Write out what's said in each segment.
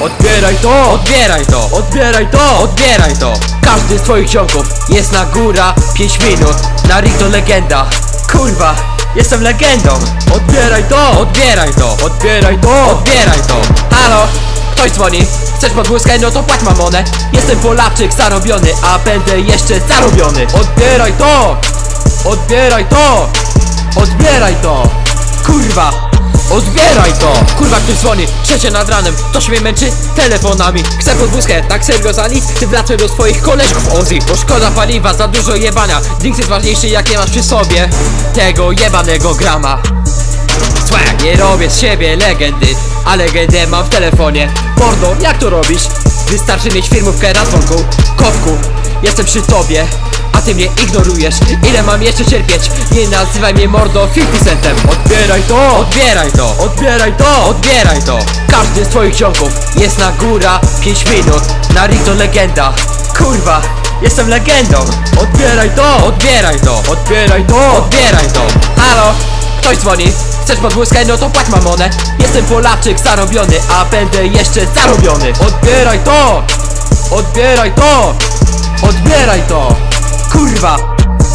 Odbieraj to! Odbieraj to! Odbieraj to! Odbieraj to! Każdy z twoich ziomków jest na góra 5 minut Naruto legenda Kurwa, jestem legendą Odbieraj to! Odbieraj to! Odbieraj to! Odbieraj to! Halo? Ktoś dzwoni? Chcesz podwózkę? No to płać mamonę Jestem Polaczyk zarobiony, a będę jeszcze zarobiony Odbieraj to! Odbieraj to! Odbieraj to! Kurwa! Odbieraj to! Kurwa ktoś dzwoni, trzecie nad ranem Ktoś mnie męczy telefonami Chcę podwózkę, tak serio za nic Ty wracaj do swoich koleżków Ozzy Bo szkoda paliwa, za dużo jebania Drinks jest ważniejszy jak nie masz przy sobie Tego jebanego grama Swag, nie robię z siebie legendy A legendę mam w telefonie Mordo, jak to robisz? Wystarczy mieć firmówkę na dzwonku Kotku, jestem przy tobie a ty mnie ignorujesz Ile mam jeszcze cierpieć? Nie nazywaj mnie mordo 50 centem Odbieraj to! Odbieraj to! Odbieraj to! Odbieraj to! Każdy z twoich ziomków jest na góra 5 minut Naruto legenda Kurwa! Jestem legendą! Odbieraj to! Odbieraj to! Odbieraj to! Odbieraj to! Halo? Ktoś dzwoni? Chcesz podwózkę? No to płać mamonę Jestem Polaczyk zarobiony, a będę jeszcze zarobiony Odbieraj to! Odbieraj to! Odbieraj to! Kurwa!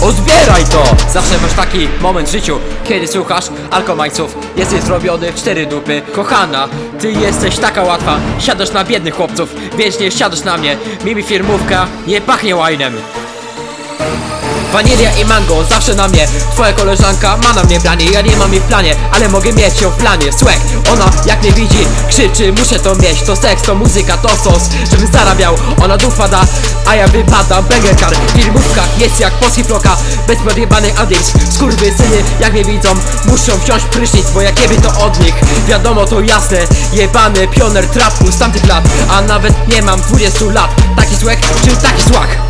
Odbieraj to! Zawsze masz taki moment w życiu, kiedy słuchasz alkomajców Jesteś zrobiony w cztery dupy Kochana, ty jesteś taka łatwa Siadasz na biednych chłopców, więc nie siadasz na mnie Mimi firmówka nie pachnie łajnem Wanilia i mango zawsze na mnie. Twoja koleżanka ma na mnie planie. Ja nie mam jej w planie, ale mogę mieć ją w planie. Swag, ona jak mnie widzi Krzyczy, muszę to mieć. To seks, to muzyka, to sos Żebym zarabiał, ona duch pada A ja wypadam, banger car Filmówka jest jak polski floka. Bez podjebanych addict Skurwysyny jak mnie widzą Muszą wziąć prysznic, bo jak jebie to od nich. Wiadomo to jasne Jebany pioner trapu z tamtych lat. A nawet nie mam 20 lat. Taki swag, czy taki swag